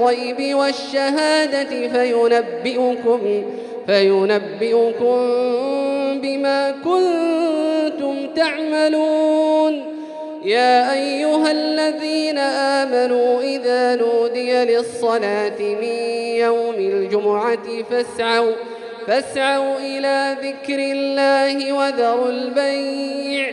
الغيب والشهادة فينبئكم فينبئكم بما كنتم تعملون. يا أيها الذين آمنوا إذا نودي للصلاة من يوم الجمعة فاسعوا فاسعوا إلى ذكر الله وذروا البيع